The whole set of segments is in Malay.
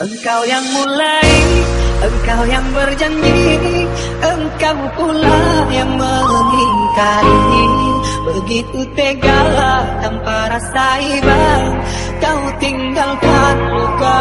Engkau yang mulai, engkau yang berjanji Engkau pula yang mengingkari. Begitu tega tanpa rasa iba Kau tinggalkan luka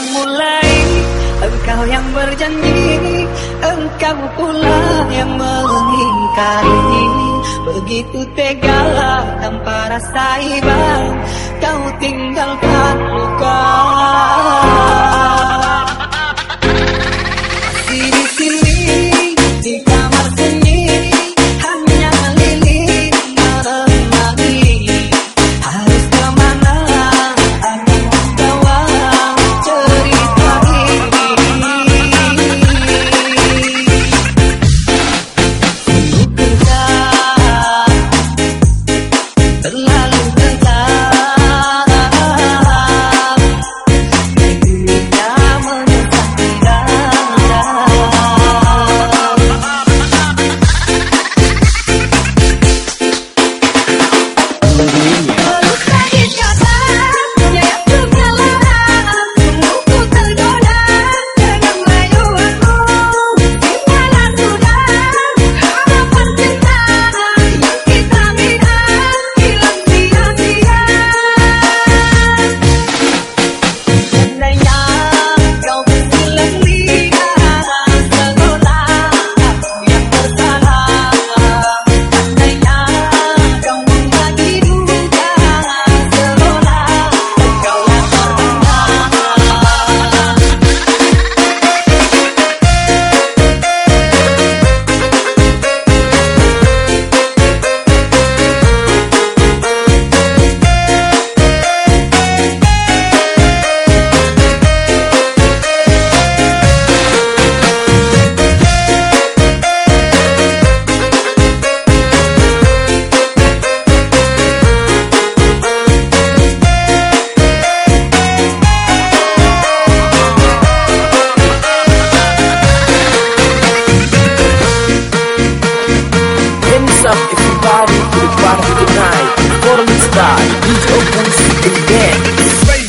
yang mulai. Engkau yang berjanji Engkau pula yang mengingkari. Begitu tega tanpa rasa iba Kau tinggalkan luka Slovenia. by. We go once again.